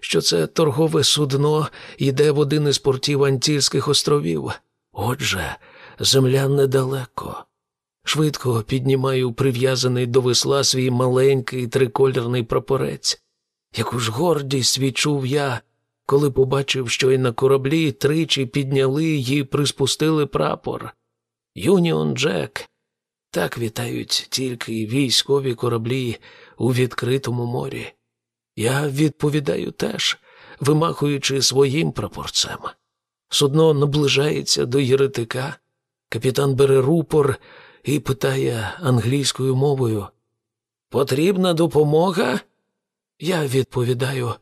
що це торгове судно йде в один із портів Антільських островів. Отже, земля недалеко. Швидко піднімаю прив'язаний до весла свій маленький трикольорний прапорець. Яку ж гордість відчув я, коли побачив, що й на кораблі тричі підняли й приспустили прапор. Юніон Джек. Так вітають тільки військові кораблі у відкритому морі. Я відповідаю теж, вимахуючи своїм прапорцем. Судно наближається до єретика, капітан бере рупор і питає англійською мовою Потрібна допомога? Я відповідаю.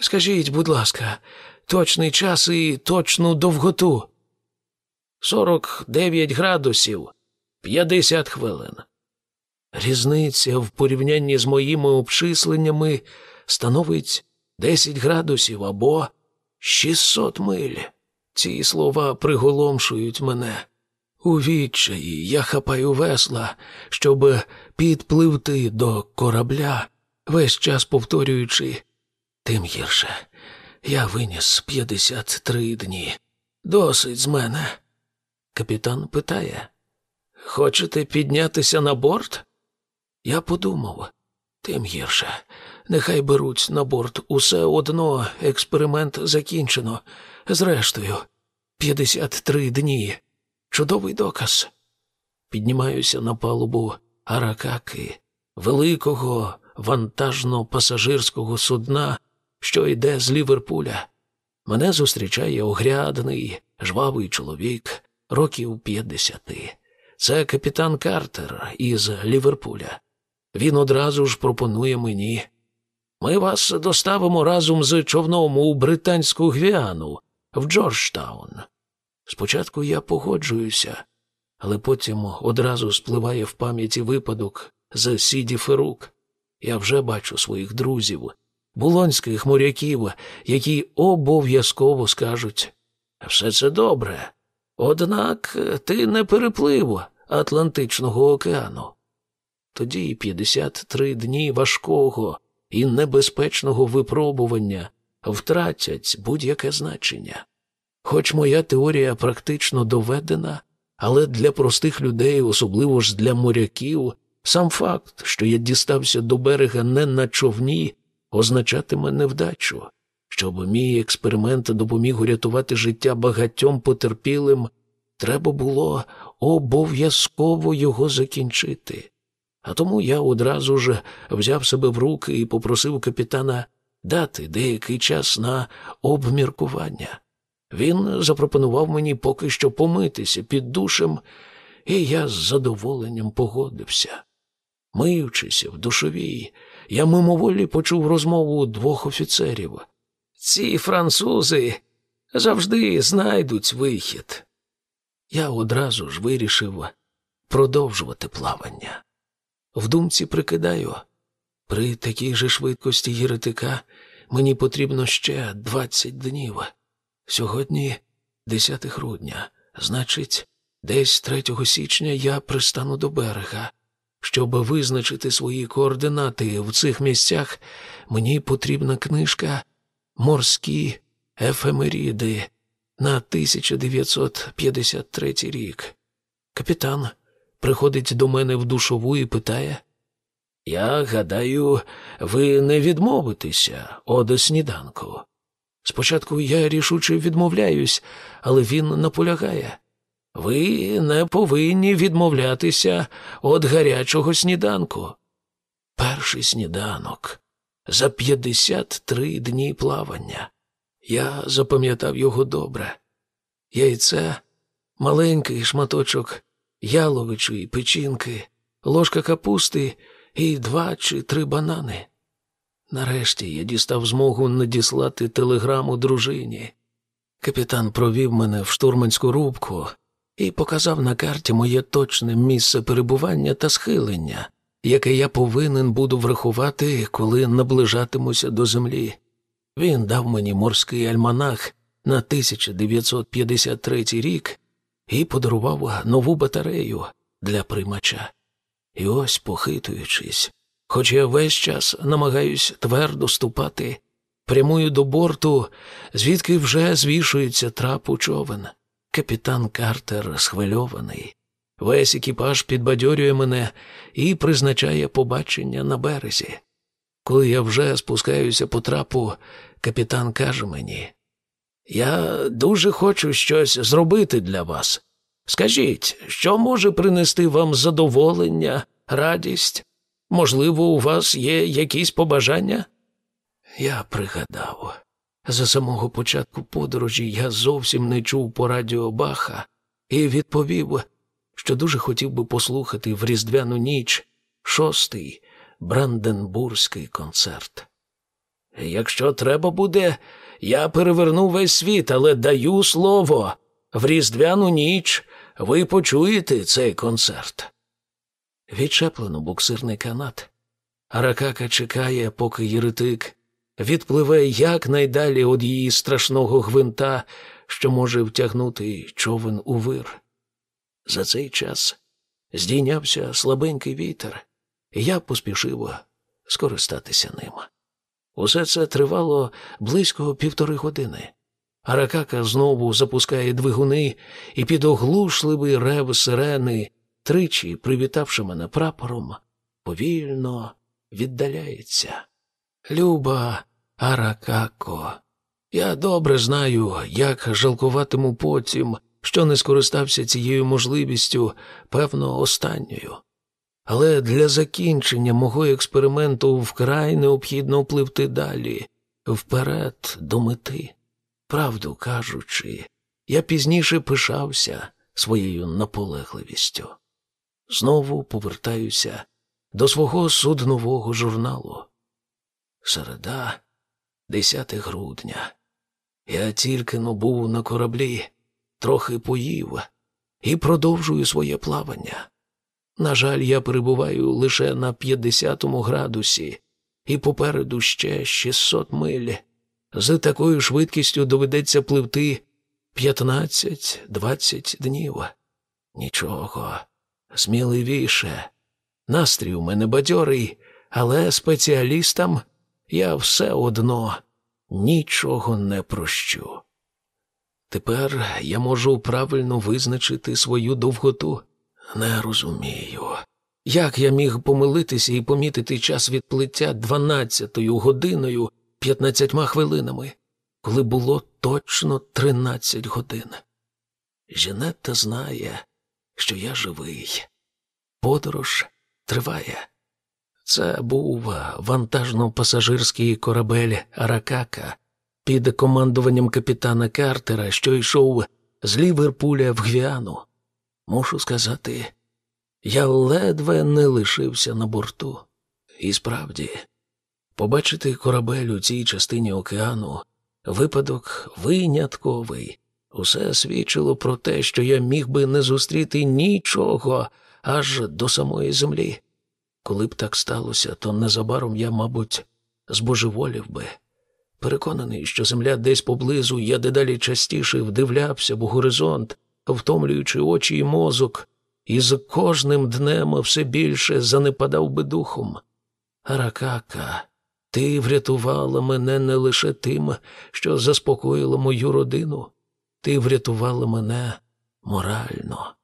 Скажіть, будь ласка, точний час і точну довготу. Сорок дев'ять градусів, п'ятдесят хвилин. Різниця в порівнянні з моїми обчисленнями становить десять градусів або шістсот миль. Ці слова приголомшують мене. У відчаї я хапаю весла, щоб підпливти до корабля, весь час повторюючи, тим гірше. Я виніс п'ятдесят три дні. Досить з мене. Капітан питає Хочете піднятися на борт? Я подумав, тим гірше. Нехай беруть на борт усе одно, експеримент закінчено. Зрештою, п'ятдесят три дні. Чудовий доказ. Піднімаюся на палубу Аракаки, великого вантажно-пасажирського судна, що йде з Ліверпуля. Мене зустрічає огрядний, жвавий чоловік, років п'ятдесяти. Це капітан Картер із Ліверпуля. Він одразу ж пропонує мені. Ми вас доставимо разом з човном у Британську Гвіану в Джорджтаун. Спочатку я погоджуюся, але потім одразу спливає в пам'яті випадок з Сіді Ферук. Я вже бачу своїх друзів, булонських моряків, які обов'язково скажуть все це добре. Однак ти не переплив Атлантичного океану. Тоді 53 дні важкого і небезпечного випробування втратять будь-яке значення. Хоч моя теорія практично доведена, але для простих людей, особливо ж для моряків, сам факт, що я дістався до берега не на човні, означатиме невдачу, щоб мій експеримент допоміг урятувати життя багатьом потерпілим, треба було обов'язково його закінчити. А тому я одразу ж взяв себе в руки і попросив капітана дати деякий час на обміркування. Він запропонував мені поки що помитися під душем, і я з задоволенням погодився. Миючися в душовій, я мимоволі почув розмову двох офіцерів. Ці французи завжди знайдуть вихід. Я одразу ж вирішив продовжувати плавання. В думці прикидаю, при такій же швидкості єретика мені потрібно ще двадцять днів. Сьогодні 10 грудня, значить, десь 3 січня я пристану до берега. Щоб визначити свої координати в цих місцях, мені потрібна книжка Морські ефемеріди на 1953 рік. Капітан приходить до мене в душову і питає Я гадаю, ви не відмовитеся од сніданку. Спочатку я рішуче відмовляюсь, але він наполягає. Ви не повинні відмовлятися від гарячого сніданку. Перший сніданок за 53 дні плавання. Я запам'ятав його добре. Яйце, маленький шматочок яловичої печінки, ложка капусти і два чи три банани. Нарешті я дістав змогу надіслати телеграму дружині. Капітан провів мене в штурманську рубку і показав на карті моє точне місце перебування та схилення, яке я повинен буду врахувати, коли наближатимуся до землі. Він дав мені морський альманах на 1953 рік і подарував нову батарею для приймача. І ось, похитуючись, хоч я весь час намагаюсь твердо ступати, Прямую до борту, звідки вже звішується трап у човен. Капітан Картер схвильований. Весь екіпаж підбадьорює мене і призначає побачення на березі. Коли я вже спускаюся по трапу, капітан каже мені: Я дуже хочу щось зробити для вас. Скажіть, що може принести вам задоволення, радість? Можливо, у вас є якісь побажання? Я пригадав. За самого початку подорожі я зовсім не чув по радіо Баха і відповів, що дуже хотів би послухати в Різдвяну ніч шостий Бранденбурзький концерт. Якщо треба буде, я переверну весь світ, але даю слово. В Різдвяну ніч ви почуєте цей концерт. Відчеплено буксирний канат. Аракака чекає, поки єретик відпливе якнайдалі від її страшного гвинта, що може втягнути човен у вир. За цей час здійнявся слабенький вітер, і я поспішив скористатися ним. Усе це тривало близько півтори години. Аракака знову запускає двигуни і під оглушливий рев сирени, тричі, привітавши мене прапором, повільно віддаляється. Люба Аракако, я добре знаю, як жалкуватиму потім, що не скористався цією можливістю, певно, останньою. Але для закінчення мого експерименту вкрай необхідно впливти далі, вперед до мети. Правду кажучи, я пізніше пишався своєю наполегливістю. Знову повертаюся до свого суднового журналу. Середа, 10 грудня. Я тільки но був на кораблі, трохи поїв і продовжую своє плавання. На жаль, я перебуваю лише на 50 градусі, і попереду ще 600 миль. З такою швидкістю доведеться пливти 15-20 днів. Нічого, сміливіше. Настрій у мене бадьорий, але спеціалістам я все одно нічого не прощу. Тепер я можу правильно визначити свою довготу. Не розумію. Як я міг помилитися і помітити час відплиття дванадцятою годиною п'ятнадцятьма хвилинами, коли було точно тринадцять годин? Жінетта знає, що я живий. Подорож триває. Це був вантажно-пасажирський корабель Аракака під командуванням капітана Картера, що йшов з Ліверпуля в Гвіану. Мушу сказати, я ледве не лишився на борту. І справді, побачити корабель у цій частині океану випадок винятковий. Усе свідчило про те, що я міг би не зустріти нічого аж до самої землі. Коли б так сталося, то незабаром я, мабуть, збожеволів би. Переконаний, що земля десь поблизу, я дедалі частіше вдивлявся в горизонт, втомлюючи очі і мозок, і з кожним днем все більше занепадав би духом. Аракака, ти врятувала мене не лише тим, що заспокоїла мою родину, ти врятувала мене морально.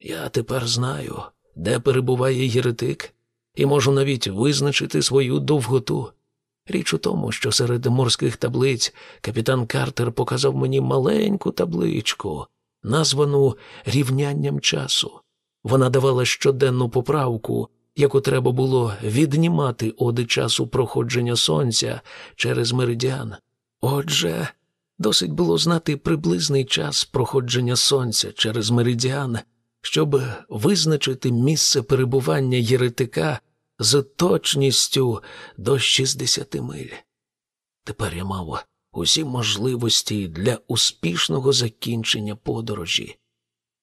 Я тепер знаю, де перебуває єретик, і можу навіть визначити свою довготу. Річ у тому, що серед морських таблиць капітан Картер показав мені маленьку табличку, названу рівнянням часу. Вона давала щоденну поправку, яку треба було віднімати оди часу проходження сонця через меридіан. Отже, досить було знати приблизний час проходження сонця через меридіан, щоб визначити місце перебування єретика з точністю до 60 миль. Тепер я мав усі можливості для успішного закінчення подорожі.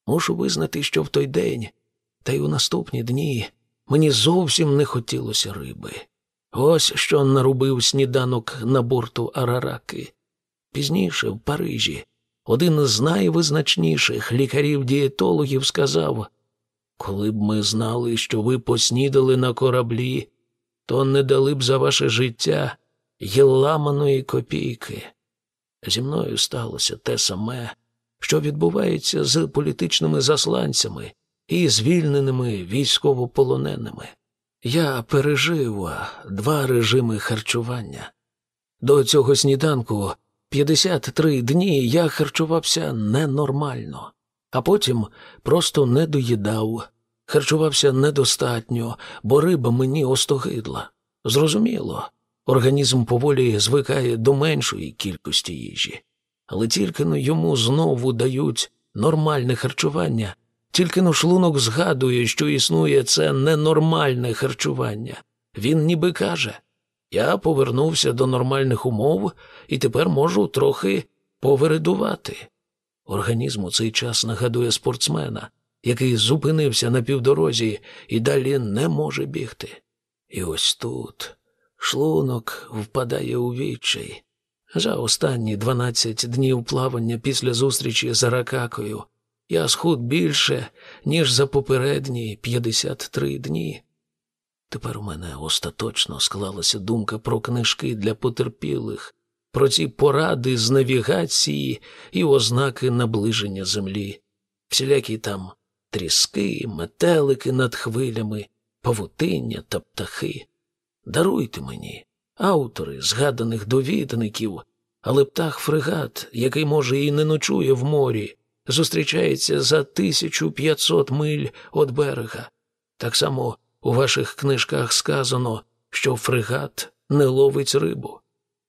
Мушу визнати, що в той день, та й у наступні дні мені зовсім не хотілося риби. Ось що нарубив сніданок на борту Арараки. Пізніше, в Парижі, один з найвизначніших лікарів-дієтологів сказав коли б ми знали, що ви поснідали на кораблі, то не дали б за ваше життя й ламаної копійки. Зі мною сталося те саме, що відбувається з політичними засланцями і звільненими військовополоненими. Я пережив два режими харчування. До цього сніданку 53 дні я харчувався ненормально, а потім просто не доїдав, харчувався недостатньо, бо риба мені остогидла. Зрозуміло, організм поволі звикає до меншої кількості їжі, але тільки но йому знову дають нормальне харчування, тільки но шлунок згадує, що існує це ненормальне харчування. Він ніби каже я повернувся до нормальних умов і тепер можу трохи повередувати. Організм у цей час нагадує спортсмена, який зупинився на півдорозі і далі не може бігти. І ось тут шлунок впадає у відчай. За останні дванадцять днів плавання після зустрічі з Аракакою я схуд більше, ніж за попередні 53 дні. Тепер у мене остаточно склалася думка про книжки для потерпілих, про ці поради з навігації і ознаки наближення землі, всілякі там тріски, метелики над хвилями, павутиння та птахи. Даруйте мені, автори згаданих довідників, але птах фрегат, який, може, і не ночує в морі, зустрічається за 1500 миль від берега. Так само у ваших книжках сказано, що фрегат не ловить рибу.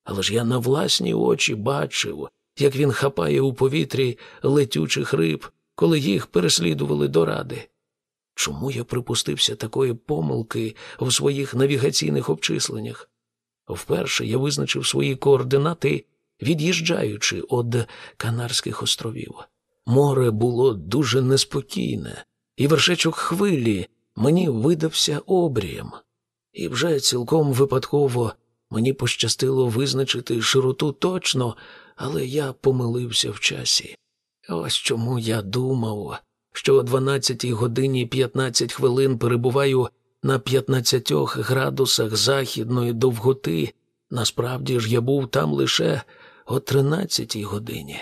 Але ж я на власні очі бачив, як він хапає у повітрі летючих риб, коли їх переслідували до ради. Чому я припустився такої помилки в своїх навігаційних обчисленнях? Вперше я визначив свої координати, від'їжджаючи від Канарських островів. Море було дуже неспокійне, і вершечок хвилі мені видався обрієм, і вже цілком випадково мені пощастило визначити широту точно, але я помилився в часі. Ось чому я думав, що о 12 годині 15 хвилин перебуваю на 15 градусах західної довготи. Насправді ж я був там лише о 13 годині.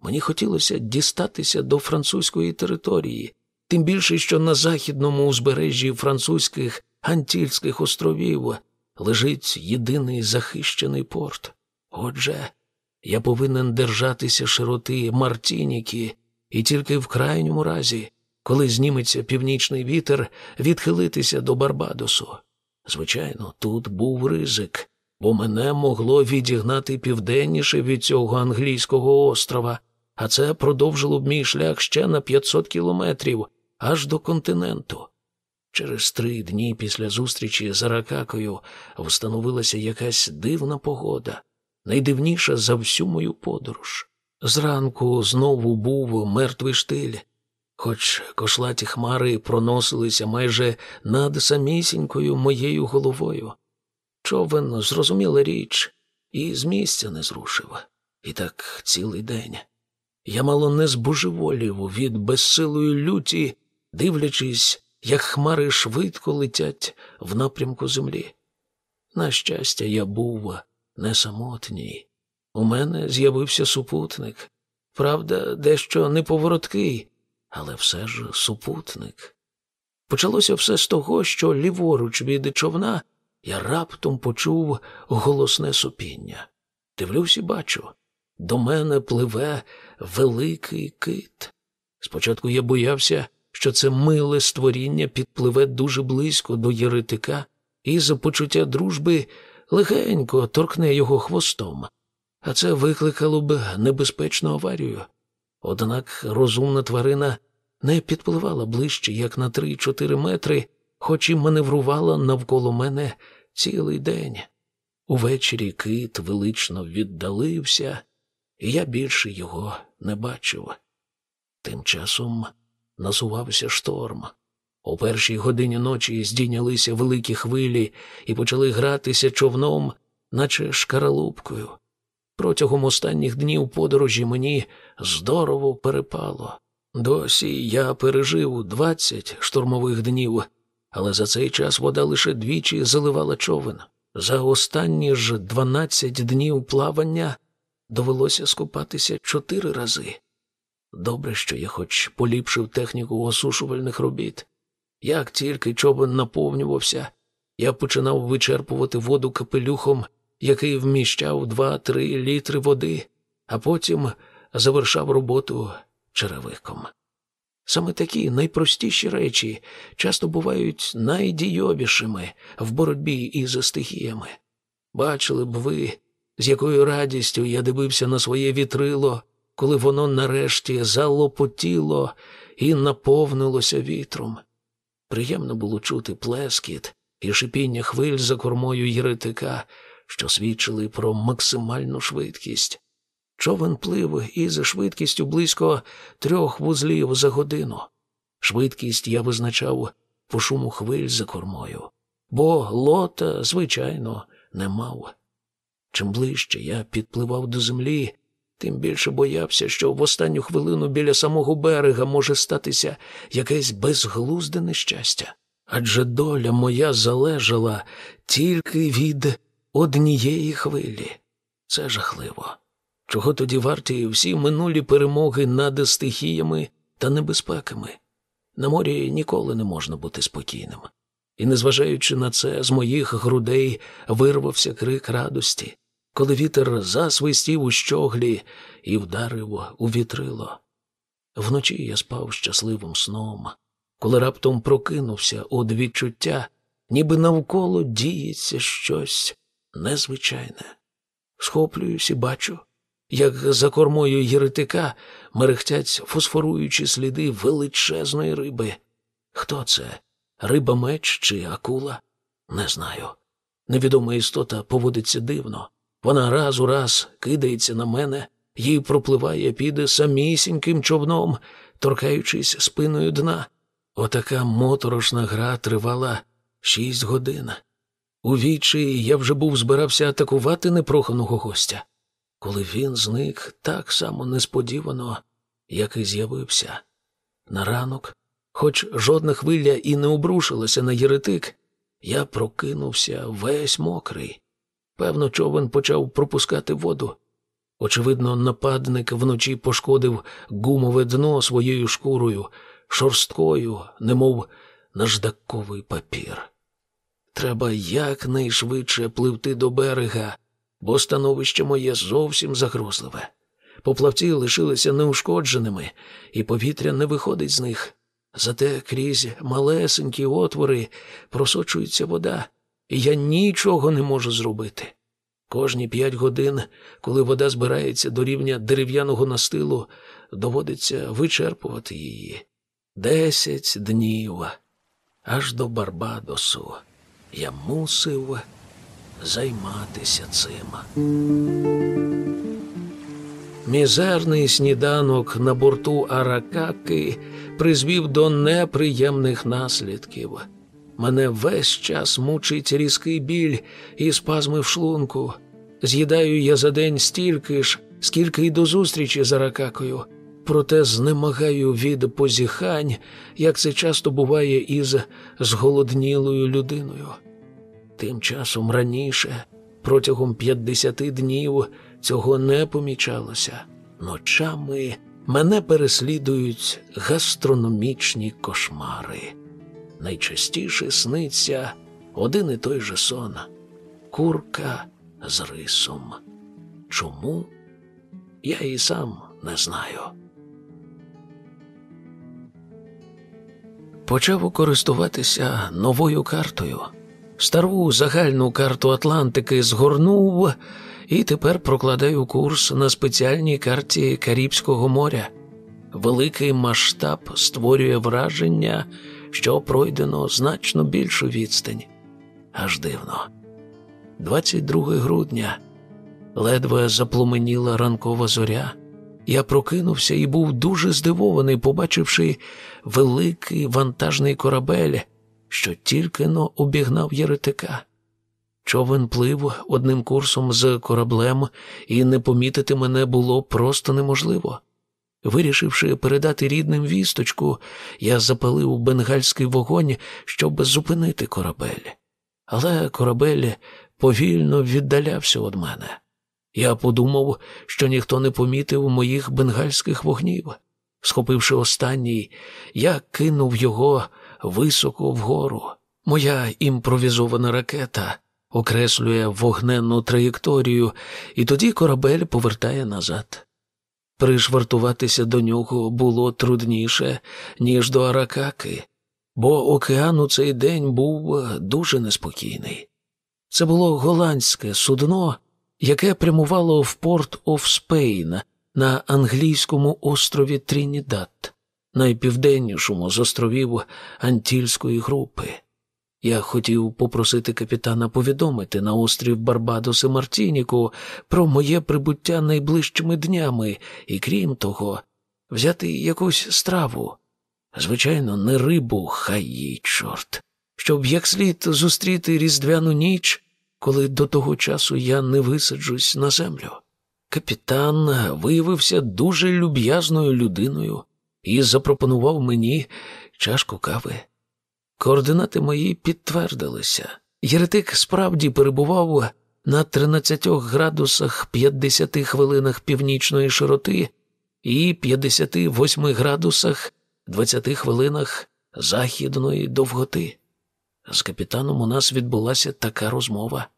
Мені хотілося дістатися до французької території, тим більше, що на західному узбережжі французьких Антільських островів лежить єдиний захищений порт. Отже, я повинен держатися широти Мартініки і тільки в крайньому разі, коли зніметься північний вітер, відхилитися до Барбадосу. Звичайно, тут був ризик, бо мене могло відігнати південніше від цього англійського острова, а це продовжило б мій шлях ще на 500 кілометрів аж до континенту. Через три дні після зустрічі з Аракакою встановилася якась дивна погода, найдивніша за всю мою подорож. Зранку знову був мертвий штиль, хоч кошлаті хмари проносилися майже над самісінькою моєю головою. Човен зрозуміла річ, і з місця не зрушив. І так цілий день. Я мало не збожеволів від безсилої люті, дивлячись, як хмари швидко летять в напрямку землі. На щастя, я був не самотній. У мене з'явився супутник. Правда, дещо неповороткий, але все ж супутник. Почалося все з того, що ліворуч від човна я раптом почув голосне супіння. Дивлюсь і бачу, до мене пливе великий кит. Спочатку я боявся, що це миле створіння підпливе дуже близько до єритика і за почуття дружби легенько торкне його хвостом, а це викликало б небезпечну аварію. Однак розумна тварина не підпливала ближче, як на три-чотири метри, хоч і маневрувала навколо мене цілий день. Увечері кит велично віддалився, і я більше його не бачив. Тим часом насувався шторм. У першій годині ночі здійнялися великі хвилі і почали гратися човном, наче шкаралупкою. Протягом останніх днів подорожі мені здорово перепало. Досі я пережив двадцять штурмових днів, але за цей час вода лише двічі заливала човен. За останні ж 12 днів плавання довелося скупатися чотири рази. Добре, що я хоч поліпшив техніку осушувальних робіт. Як тільки човен наповнювався, я починав вичерпувати воду капелюхом, який вміщав 2-3 літри води, а потім завершав роботу черевиком. Саме такі найпростіші речі часто бувають найдійовішими в боротьбі із стихіями. Бачили б ви, з якою радістю я дивився на своє вітрило, коли воно нарешті залопотіло і наповнилося вітром. Приємно було чути плескіт і шипіння хвиль за кормою єретика, що свідчили про максимальну швидкість. Човен плив із швидкістю близько трьох вузлів за годину. Швидкість я визначав по шуму хвиль за кормою, бо лота, звичайно, не мав. Чим ближче я підпливав до землі, тим більше боявся, що в останню хвилину біля самого берега може статися якесь безглузде нещастя. Адже доля моя залежала тільки від однієї хвилі. Це жахливо. Чого тоді варті всі минулі перемоги над стихіями та небезпеками? На морі ніколи не можна бути спокійним. І, незважаючи на це, з моїх грудей вирвався крик радості, коли вітер засвистів у щоглі і вдарив у вітрило. Вночі я спав щасливим сном, коли раптом прокинувся од відчуття, ніби навколо діється щось незвичайне. Схоплююсь і бачу, як за кормою єретика мерехтять фосфоруючі сліди величезної риби. Хто це? Риба меч чи акула? Не знаю. Невідома істота поводиться дивно. Вона раз у раз кидається на мене їй пропливає під самісіньким човном, торкаючись спиною дна. Отака моторошна гра тривала шість годин. У вічі я вже був збирався атакувати непроханого гостя коли він зник так само несподівано, як і з'явився. На ранок, хоч жодна хвиля і не обрушилася на єретик, я прокинувся весь мокрий. Певно, човен почав пропускати воду. Очевидно, нападник вночі пошкодив гумове дно своєю шкурою, шорсткою, немов наждаковий папір. Треба якнайшвидше пливти до берега, бо становище моє зовсім загрозливе. Поплавці лишилися неушкодженими, і повітря не виходить з них. Зате крізь малесенькі отвори просочується вода, і я нічого не можу зробити. Кожні п'ять годин, коли вода збирається до рівня дерев'яного настилу, доводиться вичерпувати її. Десять днів аж до Барбадосу я мусив займатися цим. Мізерний сніданок на борту Аракаки призвів до неприємних наслідків. Мене весь час мучить різкий біль і спазми в шлунку. З'їдаю я за день стільки ж, скільки й до зустрічі з Аракакою, проте знемагаю від позіхань, як це часто буває із зголоднілою людиною. Тим часом раніше, протягом 50 днів, цього не помічалося. Ночами мене переслідують гастрономічні кошмари. Найчастіше сниться один і той же сон курка з рисом. Чому? Я і сам не знаю. Почав користуватися новою картою. Стару загальну карту Атлантики згорнув і тепер прокладаю курс на спеціальній карті Карібського моря. Великий масштаб створює враження, що пройдено значно більшу відстань. Аж дивно. 22 грудня ледве запломеніла ранкова зоря. Я прокинувся і був дуже здивований, побачивши великий вантажний корабель що тільки но обігнав єретика. Човен плив одним курсом з кораблем, і не помітити мене було просто неможливо. Вирішивши передати рідним вісточку, я запалив бенгальський вогонь, щоб зупинити корабель. Але корабель повільно віддалявся від мене. Я подумав, що ніхто не помітив моїх бенгальських вогнів. Схопивши останній, я кинув його високо вгору. Моя імпровізована ракета окреслює вогненну траєкторію, і тоді корабель повертає назад. Пришвартуватися до нього було трудніше, ніж до Аракаки, бо океан у цей день був дуже неспокійний. Це було голландське судно, яке прямувало в порт оф Спейн на англійському острові Трінідад, найпівденнішому з островів Антільської групи. Я хотів попросити капітана повідомити на острів Барбадос і Мартініку про моє прибуття найближчими днями і, крім того, взяти якусь страву. Звичайно, не рибу, хай їй чорт, щоб як слід зустріти різдвяну ніч, коли до того часу я не висаджусь на землю. Капітан виявився дуже люб'язною людиною і запропонував мені чашку кави. Координати мої підтвердилися. Єретик справді перебував на 13 градусах 50 хвилинах північної широти і 58 градусах 20 хвилинах західної довготи. З капітаном у нас відбулася така розмова.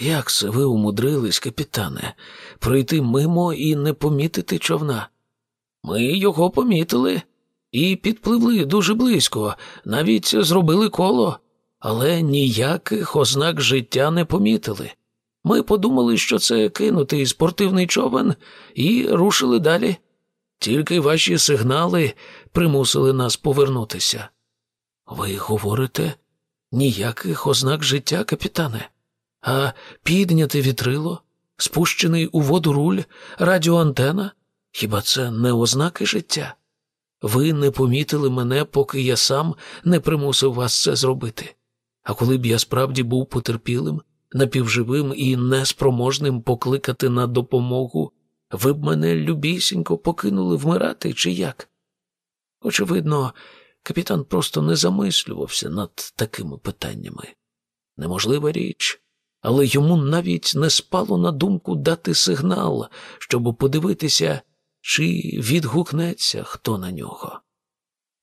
Як це ви умудрились, капітане, пройти мимо і не помітити човна? Ми його помітили і підпливли дуже близько, навіть зробили коло, але ніяких ознак життя не помітили. Ми подумали, що це кинутий спортивний човен, і рушили далі. Тільки ваші сигнали примусили нас повернутися. Ви говорите ніяких ознак життя, капітане, а підняте вітрило, спущений у воду руль, радіоантена хіба це не ознаки життя? Ви не помітили мене, поки я сам не примусив вас це зробити. А коли б я справді був потерпілим, напівживим і неспроможним покликати на допомогу, ви б мене любісінько покинули вмирати, чи як? Очевидно, капітан просто не замислювався над такими питаннями. Неможлива річ, але йому навіть не спало на думку дати сигнал, щоб подивитися, чи відгукнеться хто на нього.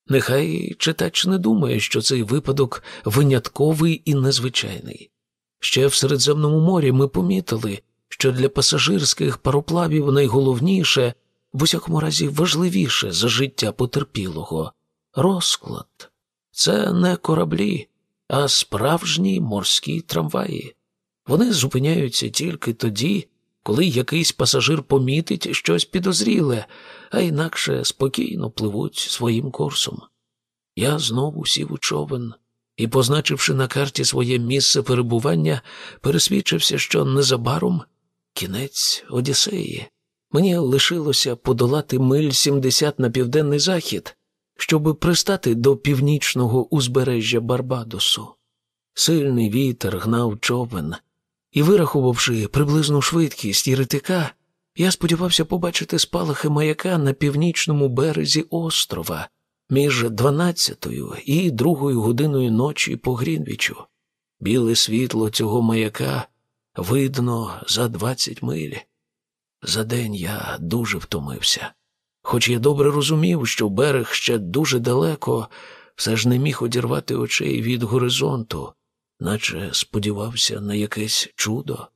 Нехай читач не думає, що цей випадок винятковий і незвичайний. Ще в Середземному морі ми помітили, що для пасажирських пароплавів найголовніше, в усякому разі важливіше за життя потерпілого розклад. Це не кораблі, а справжні морські трамваї. Вони зупиняються тільки тоді, коли якийсь пасажир помітить щось підозріле, а інакше спокійно пливуть своїм курсом. Я знову сів у човен і, позначивши на карті своє місце перебування, пересвідчився, що незабаром кінець Одіссеї. Мені лишилося подолати миль 70 на південний захід, щоб пристати до північного узбережжя Барбадосу. Сильний вітер гнав човен, і, вирахувавши приблизну швидкість єретика, я сподівався побачити спалахи маяка на північному березі острова між дванадцятою і другою годиною ночі по Грінвічу. Біле світло цього маяка видно за двадцять миль. За день я дуже втомився. Хоч я добре розумів, що берег ще дуже далеко, все ж не міг одірвати очей від горизонту, наче сподівався на якесь чудо.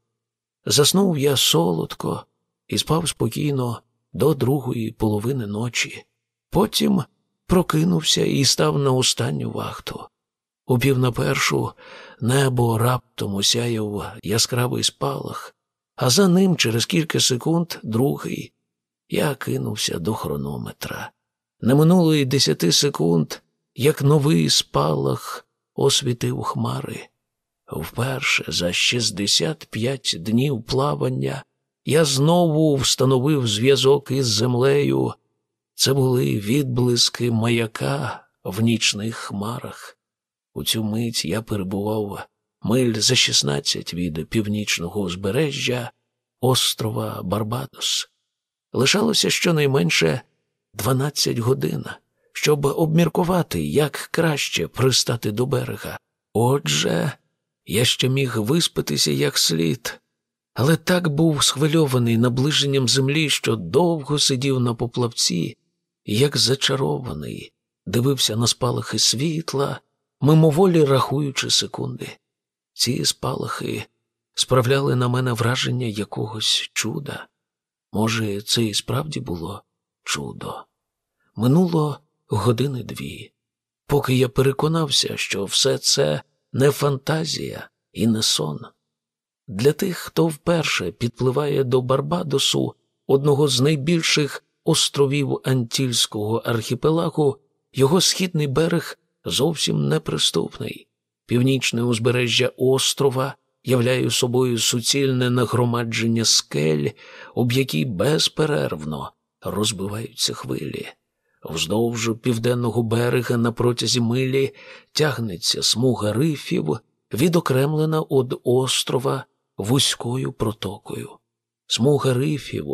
Заснув я солодко і спав спокійно до другої половини ночі. Потім прокинувся і став на останню вахту. У пів на першу небо раптом осяяв яскравий спалах, а за ним через кілька секунд другий. Я кинувся до хронометра. Не минуло й десяти секунд, як новий спалах освітив хмари. Вперше за 65 днів плавання я знову встановив зв'язок із землею. Це були відблиски маяка в нічних хмарах. У цю мить я перебував миль за 16 від північного узбережжя острова Барбадос. Лишалося щонайменше 12 годин, щоб обміркувати, як краще пристати до берега. Отже, я ще міг виспатися як слід, але так був схвильований наближенням землі, що довго сидів на поплавці, як зачарований, дивився на спалахи світла, мимоволі рахуючи секунди. Ці спалахи справляли на мене враження якогось чуда. Може, це і справді було чудо. Минуло години дві, поки я переконався, що все це не фантазія і не сон. Для тих, хто вперше підпливає до Барбадосу, одного з найбільших островів Антільського архіпелагу, його східний берег зовсім неприступний. Північне узбережжя острова являє собою суцільне нагромадження скель, об якій безперервно розбиваються хвилі. Вздовж південного берега на протязі милі тягнеться смуга рифів, відокремлена від острова вузькою протокою. Смуга рифів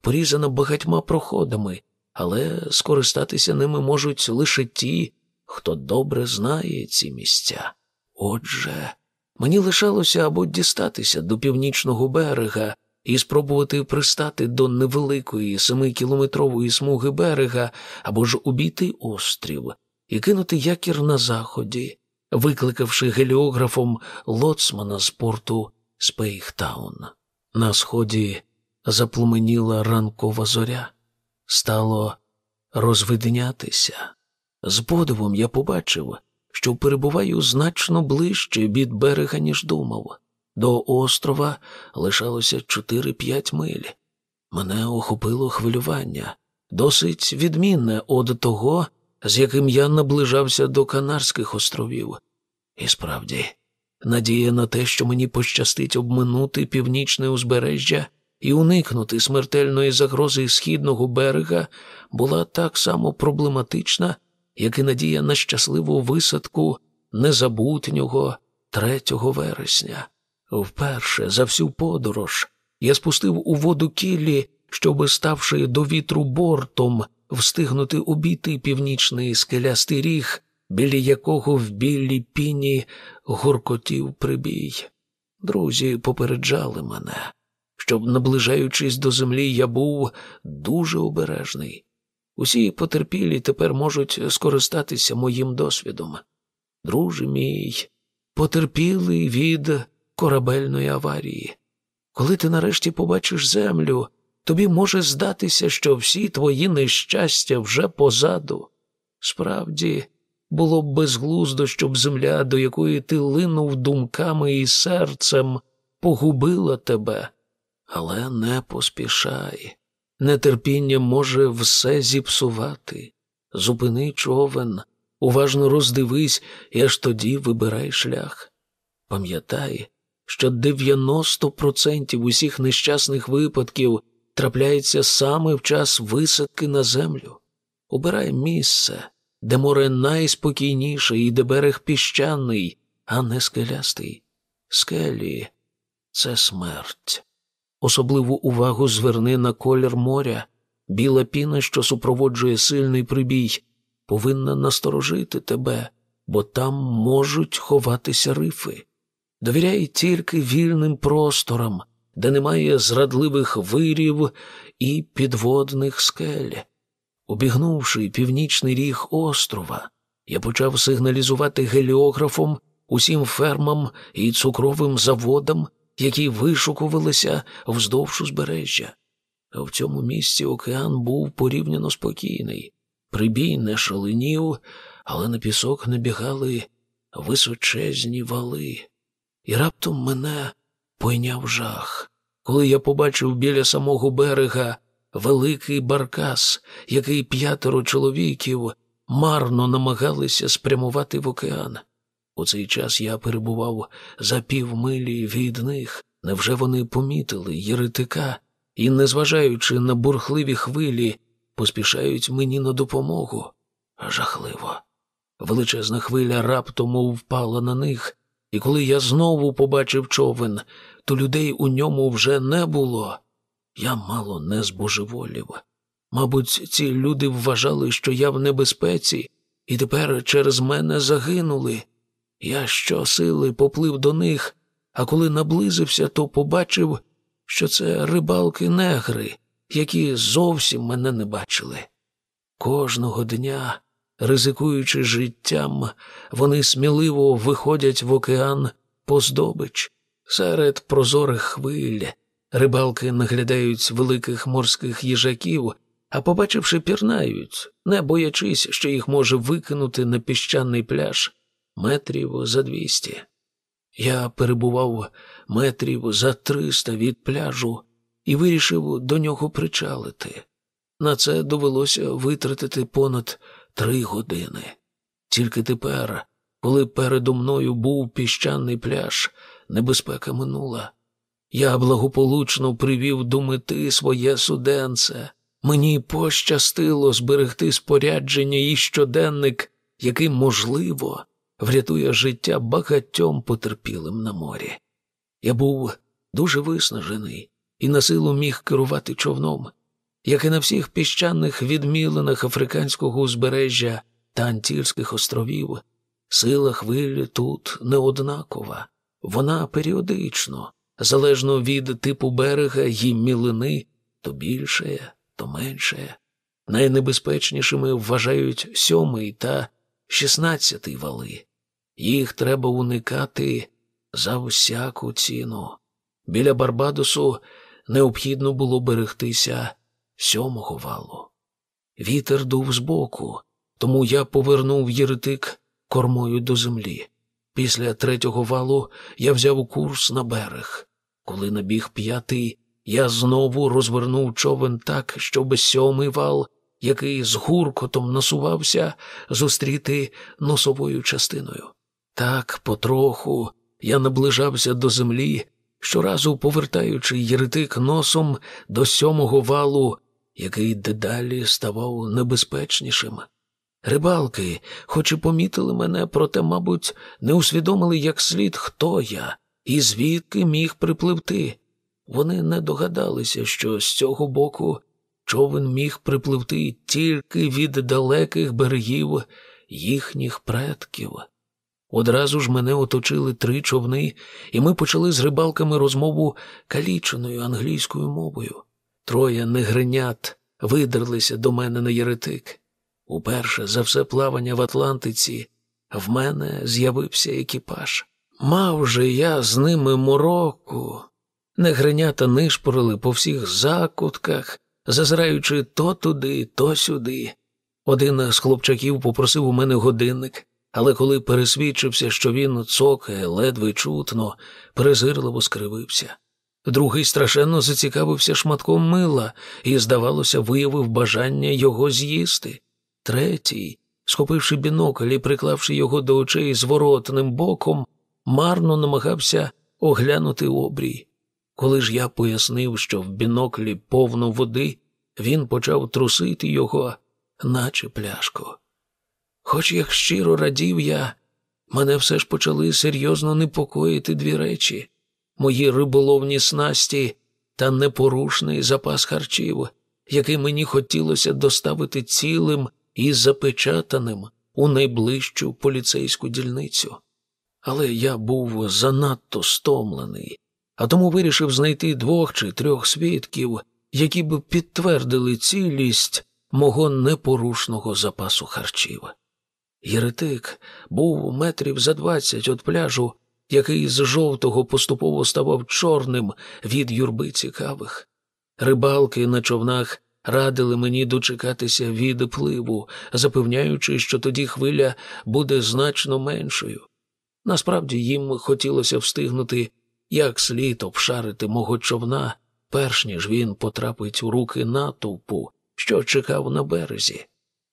порізана багатьма проходами, але скористатися ними можуть лише ті, хто добре знає ці місця. Отже, мені лишалося або дістатися до північного берега і спробувати пристати до невеликої семикілометрової смуги берега, або ж убійти острів і кинути якір на заході, викликавши геліографом лоцмана з порту Спейхтаун. На сході запломеніла ранкова зоря, стало розвиднятися. З подивом я побачив, що перебуваю значно ближче від берега, ніж думав. До острова лишалося 4-5 миль. Мене охопило хвилювання, досить відмінне од того, з яким я наближався до Канарських островів. І справді, надія на те, що мені пощастить обминути північне узбережжя і уникнути смертельної загрози східного берега, була так само проблематична, як і надія на щасливу висадку незабутнього 3 вересня. Вперше за всю подорож я спустив у воду кіллі, щоби, ставши до вітру бортом, встигнути обійти північний скелястий ріг, біля якого в білій піні гуркотів прибій. Друзі попереджали мене, щоб, наближаючись до землі, я був дуже обережний. Усі потерпілі тепер можуть скористатися моїм досвідом. Друже мій, потерпілий від корабельної аварії. Коли ти нарешті побачиш землю, тобі може здатися, що всі твої нещастя вже позаду. Справді, було б безглуздо, щоб земля, до якої ти линув думками і серцем, погубила тебе. Але не поспішай. Нетерпіння може все зіпсувати. Зупини човен, уважно роздивись і аж тоді вибирай шлях. Пам'ятай, що 90% усіх нещасних випадків трапляється саме в час висадки на землю. Обирай місце, де море найспокійніше і де берег піщаний, а не скелястий. Скелі це смерть. Особливу увагу зверни на колір моря, біла піна, що супроводжує сильний прибій, повинна насторожити тебе, бо там можуть ховатися рифи. Довіряй тільки вільним просторам, де немає зрадливих вирів і підводних скель. Обігнувши північний ріг острова, я почав сигналізувати геліографом усім фермам і цукровим заводам, які вишукувалися вздовж узбережжя. В цьому місці океан був порівняно спокійний. Прибій не шаленів, але на пісок набігали височезні вали. І раптом мене пойняв жах, коли я побачив біля самого берега великий баркас, який п'ятеро чоловіків марно намагалися спрямувати в океан. У цей час я перебував за півмилі від них. Невже вони помітили єретика і, незважаючи на бурхливі хвилі, поспішають мені на допомогу? Жахливо. Величезна хвиля раптом впала на них, і коли я знову побачив човен, то людей у ньому вже не було. Я мало не збожеволів. Мабуть, ці люди вважали, що я в небезпеці, і тепер через мене загинули. Я щосили поплив до них, а коли наблизився, то побачив, що це рибалки негри, які зовсім мене не бачили. Кожного дня, ризикуючи життям, вони сміливо виходять в океан по здобич. Серед прозорих хвиль рибалки наглядають великих морських їжаків, а побачивши, пірнають, не боячись, що їх може викинути на піщаний пляж метрів за двісті. Я перебував метрів за триста від пляжу і вирішив до нього причалити. На це довелося витратити понад три години. Тільки тепер, коли передо мною був піщаний пляж, небезпека минула. Я благополучно привів до мети своє суденце. Мені пощастило зберегти спорядження і щоденник, який, можливо, врятує життя багатьом потерпілим на морі. Я був дуже виснажений і на силу міг керувати човном, як і на всіх піщаних відмілених африканського узбережжя та Антільських островів. Сила хвилі тут неоднакова, вона періодично, залежно від типу берега і мілини, то більше, то менше. Найнебезпечнішими вважають сьомий та шістнадцятий вали. Їх треба уникати за всяку ціну. Біля Барбадосу необхідно було берегтися сьомого валу. Вітер дув збоку, тому я повернув єретик кормою до землі. Після третього валу я взяв курс на берег. Коли набіг п'ятий, я знову розвернув човен так, щоб сьомий вал, який з гуркотом насувався, зустріти носовою частиною. Так, потроху, я наближався до землі, щоразу повертаючи єретик носом до сьомого валу, який дедалі ставав небезпечнішим. Рибалки, хоч і помітили мене, проте, мабуть, не усвідомили як слід, хто я і звідки міг припливти. Вони не догадалися, що з цього боку човен міг припливти тільки від далеких берегів їхніх предків. Одразу ж мене оточили три човни, і ми почали з рибалками розмову каліченою англійською мовою. Троє негринят видерлися до мене на єретик. Уперше за все плавання в Атлантиці в мене з'явився екіпаж. Мав же я з ними мороку. Негринята нишпорили по всіх закутках, зазираючи то туди, то сюди. Один з хлопчаків попросив у мене годинник, але коли пересвідчився, що він цокає, ледве чутно, презирливо скривився. Другий страшенно зацікавився шматком мила і, здавалося, виявив бажання його з'їсти. Третій, схопивши бінокль і приклавши його до очей зворотним боком, марно намагався оглянути обрій. Коли ж я пояснив, що в біноклі повно води, він почав трусити його, наче пляшку. Хоч як щиро радів я, мене все ж почали серйозно непокоїти дві речі мої риболовні снасті та непорушний запас харчів, який мені хотілося доставити цілим і запечатаним у найближчу поліцейську дільницю. Але я був занадто стомлений, а тому вирішив знайти двох чи трьох свідків, які б підтвердили цілість мого непорушного запасу харчів. Єретик був метрів за двадцять від пляжу, який з жовтого поступово ставав чорним від юрби цікавих. Рибалки на човнах радили мені дочекатися від пливу, запевняючи, що тоді хвиля буде значно меншою. Насправді їм хотілося встигнути як слід обшарити мого човна, перш ніж він потрапить у руки натовпу, що чекав на березі.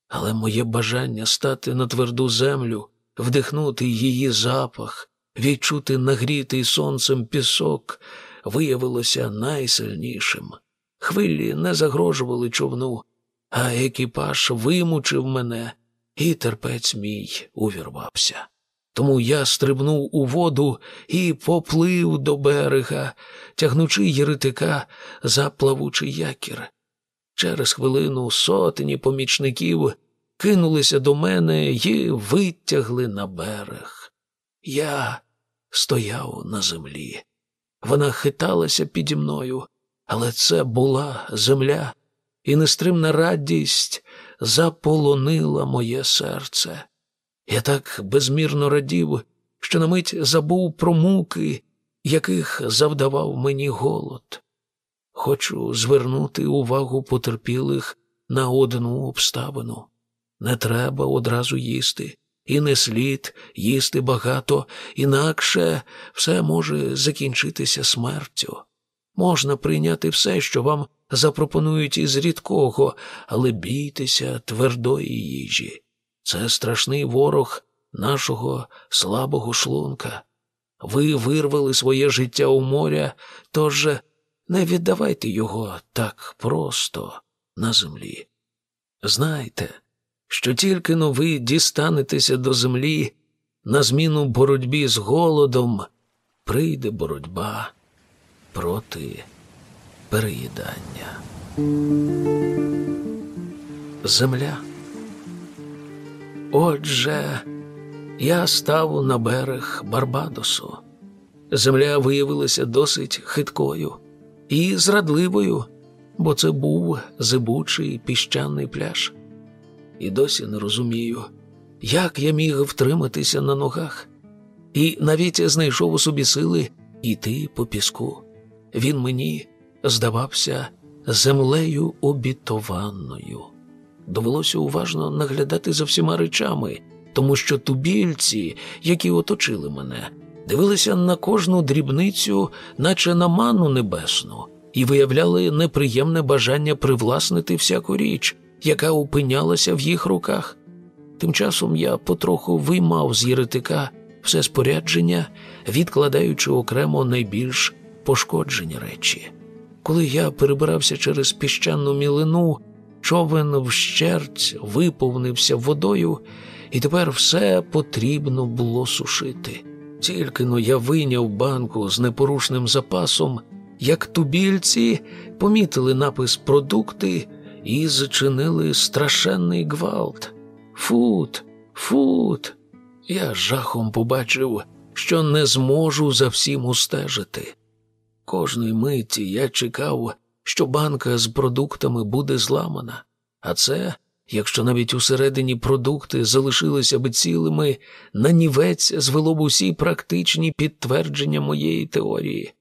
Але моє бажання стати на тверду землю, вдихнути її запах, відчути нагрітий сонцем пісок, виявилося найсильнішим. Хвилі не загрожували човну, а екіпаж вимучив мене, і терпець мій увірвався. Тому я стрибнув у воду і поплив до берега, тягнучи єретика за плавучий якір. Через хвилину сотні помічників кинулися до мене і витягли на берег. Я стояв на землі. Вона хиталася піді мною, але це була земля, і нестримна радість заполонила моє серце. Я так безмірно радів, що на мить забув про муки, яких завдавав мені голод. Хочу звернути увагу потерпілих на одну обставину. Не треба одразу їсти, і не слід їсти багато, інакше все може закінчитися смертю. Можна прийняти все, що вам запропонують із рідкого, але бійтеся твердої їжі. Це страшний ворог нашого слабого шлунка. Ви вирвали своє життя у моря, тож не віддавайте його так просто на землі. Знайте, що тільки но ви дістанетеся до землі, на зміну боротьбі з голодом прийде боротьба проти переїдання. Земля. Отже, я став на берег Барбадосу. Земля виявилася досить хиткою і зрадливою, бо це був зибучий піщаний пляж. І досі не розумію, як я міг втриматися на ногах, і навіть знайшов у собі сили йти по піску. Він мені здавався землею обітованою. Довелося уважно наглядати за всіма речами, тому що тубільці, які оточили мене, дивилися на кожну дрібницю, наче на ману небесну, і виявляли неприємне бажання привласнити всяку річ, яка опинялася в їх руках. Тим часом я потроху виймав з єретика все спорядження, відкладаючи окремо найбільш пошкоджені речі. Коли я перебирався через піщану мілину, човен вщерть виповнився водою, і тепер все потрібно було сушити. Тільки но я вийняв банку з непорушним запасом, як тубільці помітили напис продукти і зачинили страшенний гвалт. Фут, фут. Я жахом побачив, що не зможу за всім устежити. Кожної миті я чекав, що банка з продуктами буде зламана, а це, якщо навіть усередині продукти залишилися б цілими, нанівець звело б усі практичні підтвердження моєї теорії.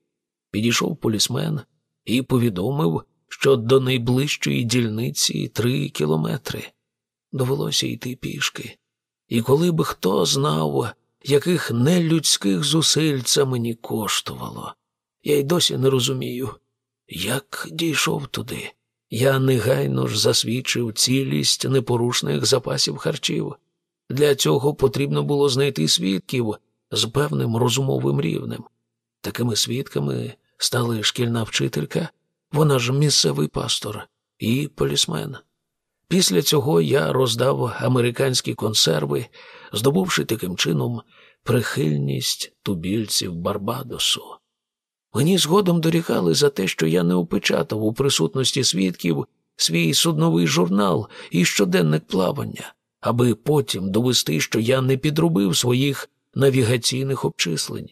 Підійшов полісмен і повідомив, що до найближчої дільниці три кілометри. Довелося йти пішки. І коли б хто знав, яких нелюдських зусиль це мені коштувало. Я й досі не розумію, як дійшов туди. Я негайно ж засвідчив цілість непорушних запасів харчів. Для цього потрібно було знайти свідків з певним розумовим рівнем. Такими свідками стали шкільна вчителька, вона ж місцевий пастор і полісмен. Після цього я роздав американські консерви, здобувши таким чином прихильність тубільців Барбадосу. Мені згодом дорікали за те, що я не опечатав у присутності свідків свій судновий журнал і щоденник плавання, аби потім довести, що я не підробив своїх навігаційних обчислень.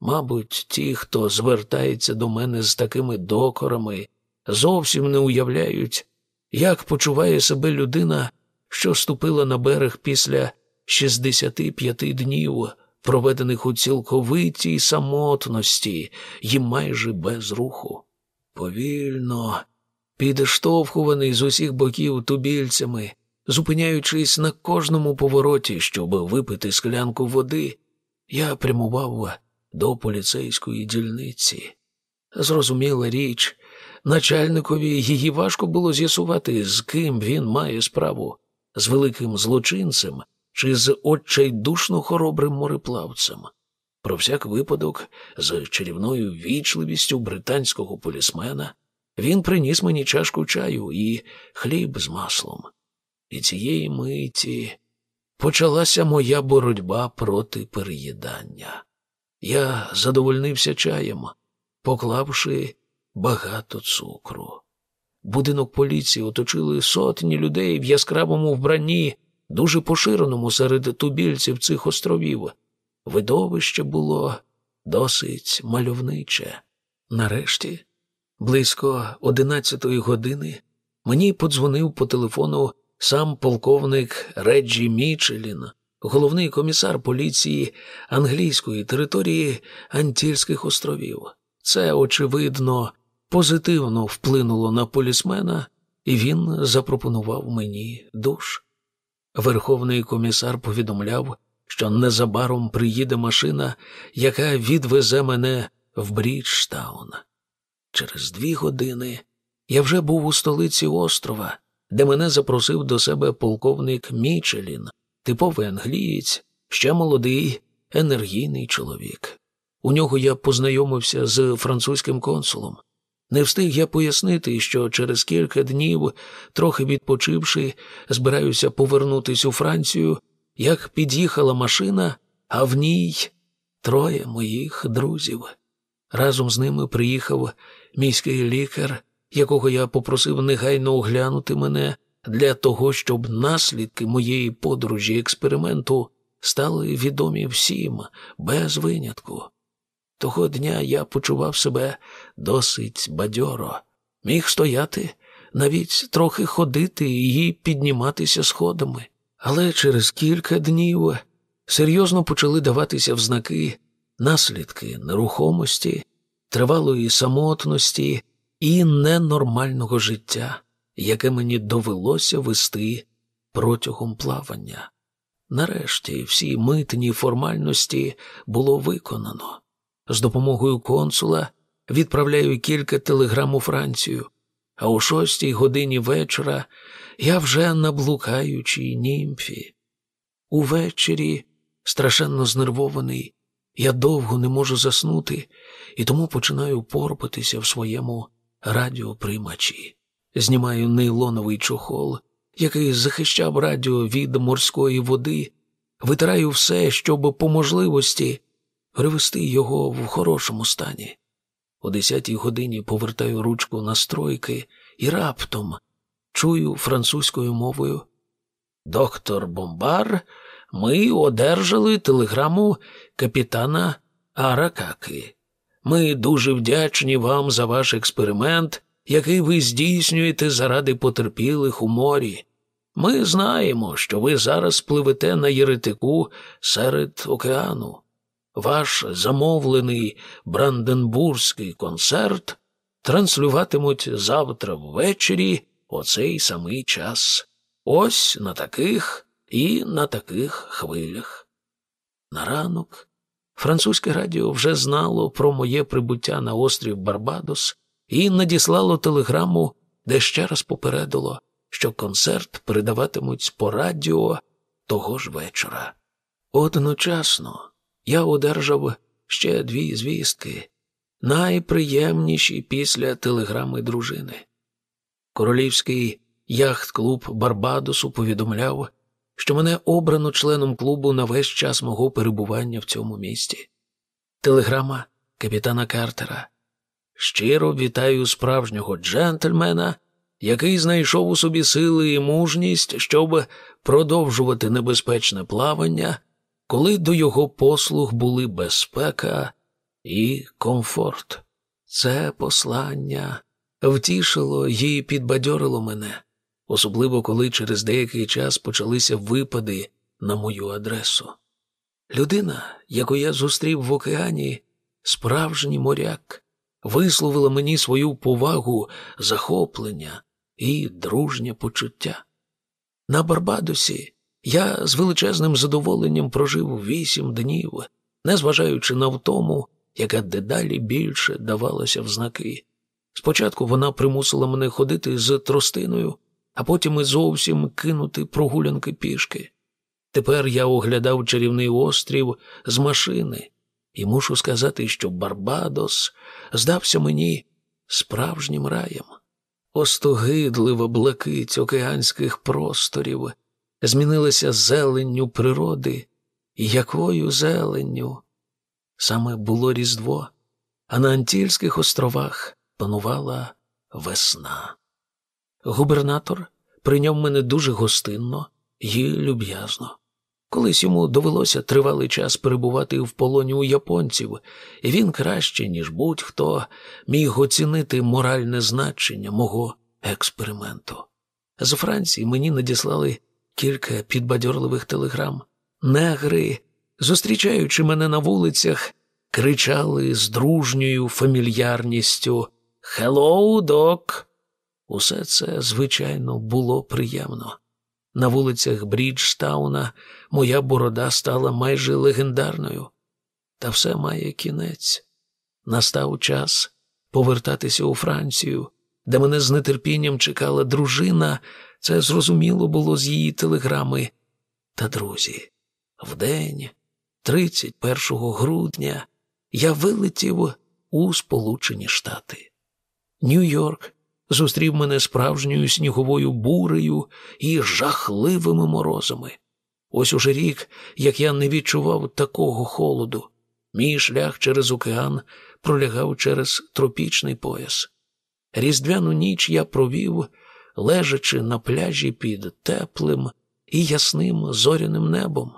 Мабуть, ті, хто звертається до мене з такими докорами, зовсім не уявляють, як почуває себе людина, що ступила на берег після 65 днів проведених у цілковитій самотності і майже без руху. Повільно, підштовхуваний з усіх боків тубільцями, зупиняючись на кожному повороті, щоб випити склянку води, я прямував до поліцейської дільниці. Зрозуміла річ, начальникові її важко було з'ясувати, з ким він має справу, з великим злочинцем чи з отчайдушно хоробрим мореплавцем. Про всяк випадок, з чарівною вічливістю британського полісмена, він приніс мені чашку чаю і хліб з маслом. І цієї миті почалася моя боротьба проти переїдання. Я задовольнився чаєм, поклавши багато цукру. Будинок поліції оточили сотні людей в яскравому вбранні дуже поширеному серед тубільців цих островів. видовище було досить мальовниче. Нарешті, близько одинадцятої години, мені подзвонив по телефону сам полковник Реджі Мічелін, головний комісар поліції англійської території Антільських островів. Це, очевидно, позитивно вплинуло на полісмена, і він запропонував мені душ. Верховний комісар повідомляв, що незабаром приїде машина, яка відвезе мене в Бріджтаун. Через дві години я вже був у столиці острова, де мене запросив до себе полковник Мічелін, типовий англієць, ще молодий, енергійний чоловік. У нього я познайомився з французьким консулом. Не встиг я пояснити, що через кілька днів, трохи відпочивши, збираюся повернутися у Францію, як під'їхала машина, а в ній троє моїх друзів. Разом з ними приїхав міський лікар, якого я попросив негайно оглянути мене для того, щоб наслідки моєї подорожі експерименту стали відомі всім, без винятку. Того дня я почував себе досить бадьоро, міг стояти, навіть трохи ходити і підніматися сходами. Але через кілька днів серйозно почали даватися взнаки наслідки нерухомості, тривалої самотності і ненормального життя, яке мені довелося вести протягом плавання. Нарешті всі митні формальності було виконано. З допомогою консула відправляю кілька телеграм у Францію, а о шостій годині вечора я вже на блукаючій німфі. Увечері, страшенно знервований, я довго не можу заснути і тому починаю порпатися в своєму радіоприймачі. Знімаю нейлоновий чохол, який захищав радіо від морської води, витираю все, щоб по можливості привести його в хорошому стані. О десятій годині повертаю ручку настройки і раптом чую французькою мовою. Доктор Бомбар, ми одержали телеграму капітана Аракаки. Ми дуже вдячні вам за ваш експеримент, який ви здійснюєте заради потерпілих у морі. Ми знаємо, що ви зараз пливете на єретику серед океану. Ваш замовлений Бранденбурзький концерт транслюватимуть завтра ввечері о цей самий час. Ось на таких і на таких хвилях. На ранок французьке радіо вже знало про моє прибуття на острів Барбадос і надіслало телеграму, де ще раз попередило, що концерт передаватимуть по радіо того ж вечора. Одночасно я одержав ще дві звістки, найприємніші після телеграми дружини. Королівський яхт-клуб Барбадосу повідомляв, що мене обрано членом клубу на весь час мого перебування в цьому місті. Телеграма капітана Картера. Щиро вітаю справжнього джентльмена, який знайшов у собі сили і мужність, щоб продовжувати небезпечне плавання коли до його послуг були безпека і комфорт. Це послання втішило і підбадьорило мене, особливо коли через деякий час почалися випади на мою адресу. Людина, яку я зустрів в океані, справжній моряк, висловила мені свою повагу, захоплення і дружнє почуття. На Барбадосі я з величезним задоволенням прожив вісім днів, незважаючи на втому, яка дедалі більше давалася в знаки. Спочатку вона примусила мене ходити з тростиною, а потім і зовсім кинути прогулянки пішки. Тепер я оглядав чарівний острів з машини, і мушу сказати, що Барбадос здався мені справжнім раєм. Остогидлива блакить океанських просторів змінилася зеленню природи, і якою зеленню? Саме було Різдво, а на Антільських островах панувала весна. Губернатор прийняв мене дуже гостинно і люб'язно. Колись йому довелося тривалий час перебувати в полоні у японців, і він краще, ніж будь-хто, міг оцінити моральне значення мого експерименту. З Франції мені надіслали кілька підбадьорливих телеграм. Негри, зустрічаючи мене на вулицях, кричали з дружньою фамільярністю «Hello, doc!». Усе це, звичайно, було приємно. На вулицях Бріджтауна моя борода стала майже легендарною. Та все має кінець. Настав час повертатися у Францію, де мене з нетерпінням чекала дружина, це зрозуміло було з її телеграми. Та друзі, вдень, 31 грудня, я вилетів у Сполучені Штати. Нью-Йорк зустрів мене справжньою сніговою бурею і жахливими морозами. Ось уже рік, як я не відчував такого холоду. Мій шлях через океан пролягав через тропічний пояс. Різдвяну ніч я провів, лежачи на пляжі під теплим і ясним зоряним небом.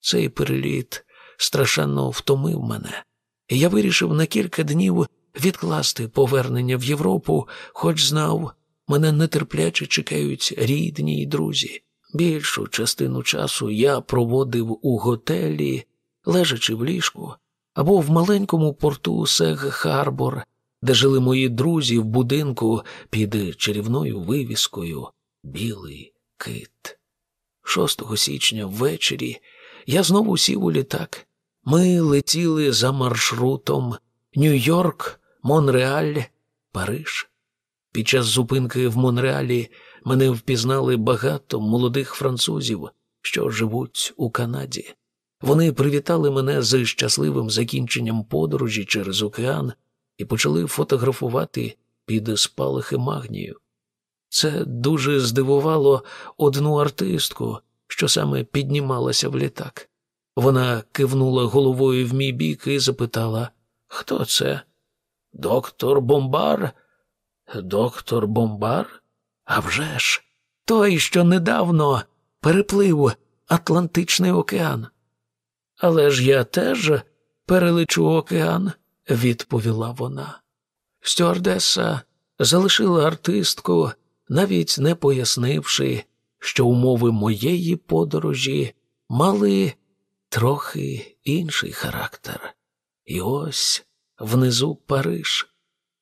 Цей переліт страшенно втомив мене, і я вирішив на кілька днів відкласти повернення в Європу, хоч знав, мене нетерпляче чекають рідні й друзі. Більшу частину часу я проводив у готелі, лежачи в ліжку, або в маленькому порту Сег-Харбор, де жили мої друзі в будинку під чарівною вивіскою Білий кит. 6 січня ввечері я знову сів у літак. Ми летіли за маршрутом Нью-Йорк, Монреаль, Париж. Під час зупинки в Монреалі мене впізнали багато молодих французів, що живуть у Канаді. Вони привітали мене з щасливим закінченням подорожі через океан і почали фотографувати під спалахи магнію. Це дуже здивувало одну артистку, що саме піднімалася в літак. Вона кивнула головою в мій бік і запитала, хто це? Доктор Бомбар? Доктор Бомбар? А вже ж, той, що недавно переплив Атлантичний океан. Але ж я теж перелечу океан, відповіла вона. Стюардеса залишила артистку, навіть не пояснивши, що умови моєї подорожі мали трохи інший характер. І ось внизу Париж.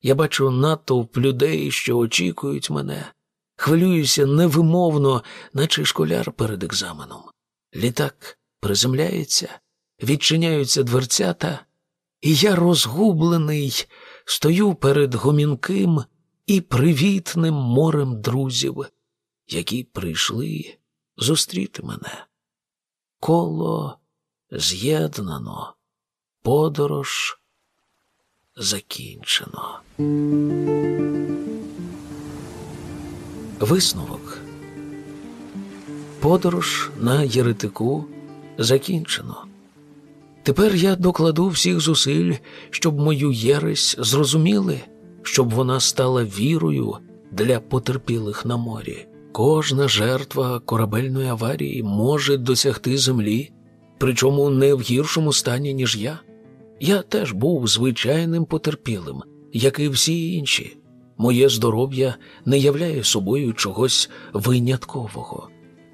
Я бачу натовп людей, що очікують мене. Хвилююся невимовно, наче школяр перед екзаменом. Літак приземляється, відчиняються дверцята, і я розгублений, стою перед гомінким і привітним морем друзів, які прийшли зустріти мене. Коло з'єднано, подорож закінчено. Висновок. Подорож на Єретику закінчено. Тепер я докладу всіх зусиль, щоб мою єресь зрозуміли, щоб вона стала вірою для потерпілих на морі. Кожна жертва корабельної аварії може досягти землі, причому не в гіршому стані, ніж я. Я теж був звичайним потерпілим, як і всі інші. Моє здоров'я не являє собою чогось виняткового.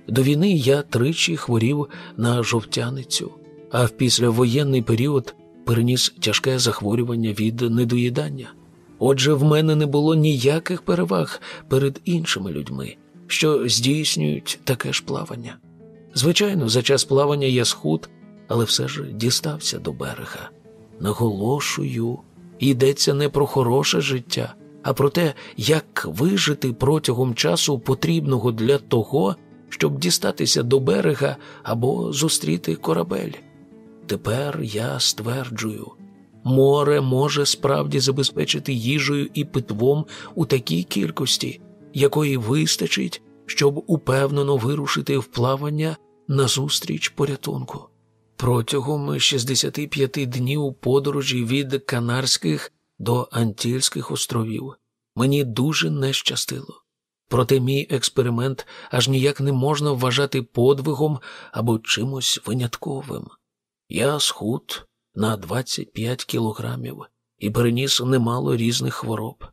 До війни я тричі хворів на жовтяницю, а в післявоєнний період переніс тяжке захворювання від недоїдання. Отже, в мене не було ніяких переваг перед іншими людьми, що здійснюють таке ж плавання. Звичайно, за час плавання я схуд, але все ж дістався до берега. Наголошую, йдеться не про хороше життя, а про те, як вижити протягом часу потрібного для того, щоб дістатися до берега або зустріти корабель. Тепер я стверджую, море може справді забезпечити їжею і питвом у такій кількості, якої вистачить, щоб упевнено вирушити в плавання назустріч порятунку. Протягом 65 днів подорожі від Канарських до Антільських островів мені дуже не щастило. Проте мій експеримент аж ніяк не можна вважати подвигом або чимось винятковим. Я схуд на 25 кілограмів і переніс немало різних хвороб.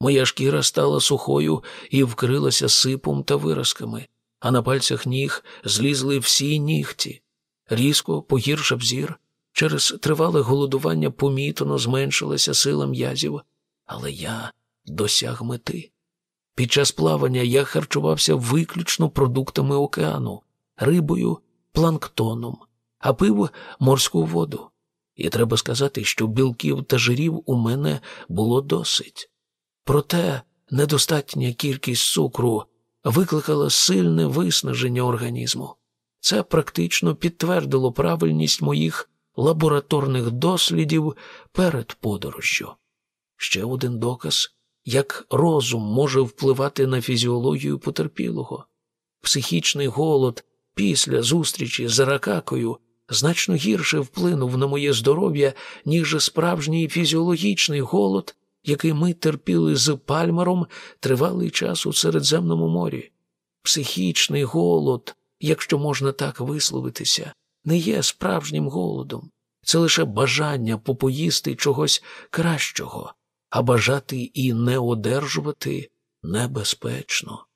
Моя шкіра стала сухою і вкрилася сипом та виразками, а на пальцях ніг злізли всі нігті. Різко погіршав зір, через тривале голодування помітно зменшилася сила м'язів, але я досяг мети. Під час плавання я харчувався виключно продуктами океану, рибою, планктоном, а пив морську воду. І треба сказати, що білків та жирів у мене було досить. Проте недостатня кількість цукру викликала сильне виснаження організму. Це практично підтвердило правильність моїх лабораторних дослідів перед подорожжю. Ще один доказ, як розум може впливати на фізіологію потерпілого. Психічний голод після зустрічі з ракакою значно гірше вплинув на моє здоров'я, ніж справжній фізіологічний голод, який ми терпіли з пальмером тривалий час у Середземному морі. Психічний голод, якщо можна так висловитися, не є справжнім голодом. Це лише бажання попоїсти чогось кращого, а бажати і не одержувати небезпечно.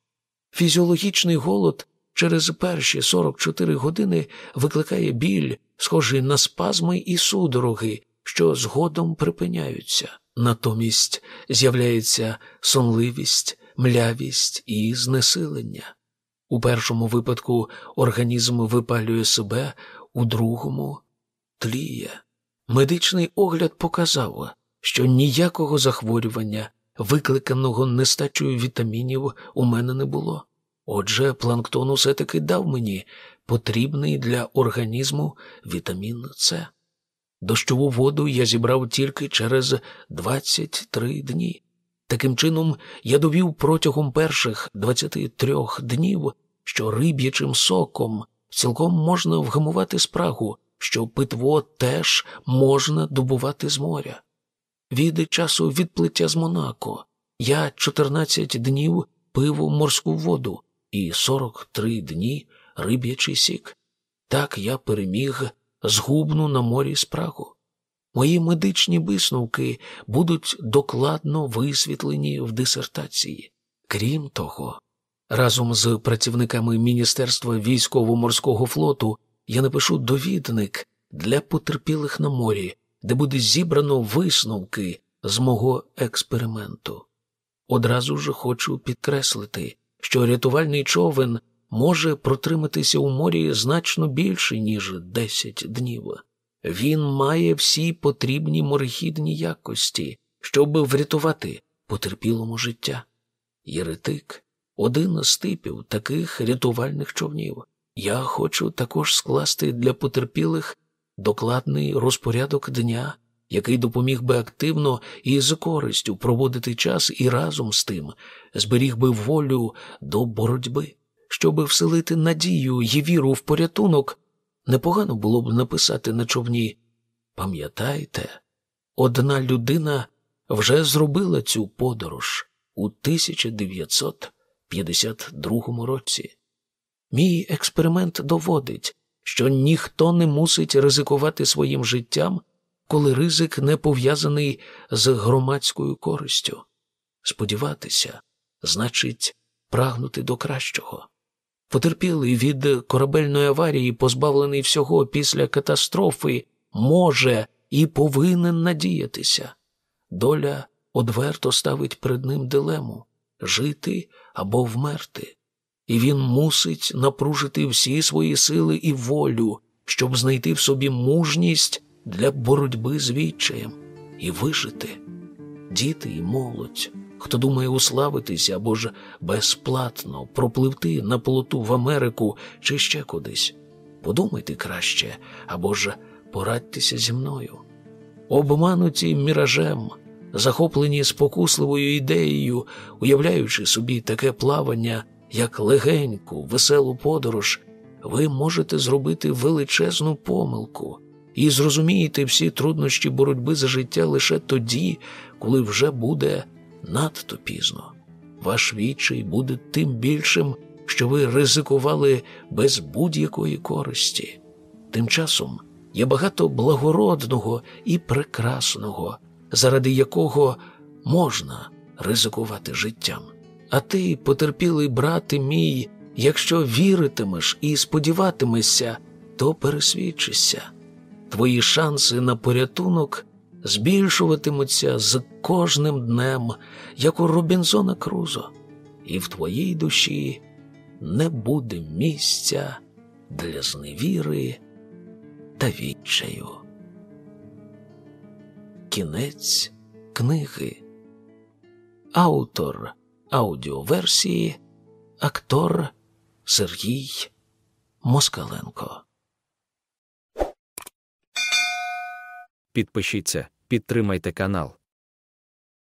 Фізіологічний голод через перші 44 години викликає біль, схожий на спазми і судороги, що згодом припиняються. Натомість з'являється сонливість, млявість і знесилення. У першому випадку організм випалює себе, у другому тліє. Медичний огляд показав, що ніякого захворювання, викликаного нестачею вітамінів, у мене не було. Отже, планктон усе таки дав мені потрібний для організму вітамін С. Дощову воду я зібрав тільки через 23 дні. Таким чином, я довів протягом перших 23 днів, що риб'ячим соком цілком можна вгамувати спрагу, що питво теж можна добувати з моря. Від часу відплиття з Монако я 14 днів пив морську воду і 43 дні риб'ячий сік. Так я переміг згубну на морі спрагу. Мої медичні висновки будуть докладно висвітлені в дисертації. Крім того, разом з працівниками Міністерства військово-морського флоту я напишу довідник для потерпілих на морі, де буде зібрано висновки з мого експерименту. Одразу ж хочу підкреслити, що рятувальний човен може протриматися у морі значно більше, ніж 10 днів. Він має всі потрібні морехідні якості, щоб врятувати потерпілому життя. Єретик один з типів таких рятувальних човнів. Я хочу також скласти для потерпілих докладний розпорядок дня, який допоміг би активно і з користю проводити час і разом з тим зберіг би волю до боротьби, щоби вселити надію і віру в порятунок. Непогано було б написати на човні Пам'ятайте, одна людина вже зробила цю подорож у 1952 році. Мій експеримент доводить, що ніхто не мусить ризикувати своїм життям, коли ризик не пов'язаний з громадською користю. Сподіватися, значить, прагнути до кращого. Потерпілий від корабельної аварії, позбавлений всього після катастрофи, може і повинен надіятися. Доля одверто ставить перед ним дилему жити або вмерти, і він мусить напружити всі свої сили і волю, щоб знайти в собі мужність для боротьби з відчаєм і вижити. Діти і молодь хто думає уславитися або ж безплатно пропливти на плоту в Америку чи ще кудись. Подумайте краще або ж порадьтеся зі мною. Обмануті міражем, захоплені спокусливою ідеєю, уявляючи собі таке плавання, як легеньку, веселу подорож, ви можете зробити величезну помилку і зрозумієте всі труднощі боротьби за життя лише тоді, коли вже буде надто пізно. ваш відчай буде тим більшим, що ви ризикували без будь-якої користі. Тим часом є багато благородного і прекрасного, заради якого можна ризикувати життям. А ти, потерпілий брате мій, якщо віритимеш і сподіватимешся, то пересвідчишся. Твої шанси на порятунок збільшуватимуться з кожним днем, як у Робінзона Крузо, і в твоїй душі не буде місця для зневіри та відчаю. Кінець книги. Автор аудіоверсії актор Сергій Москаленко. Підпишіться, підтримайте канал.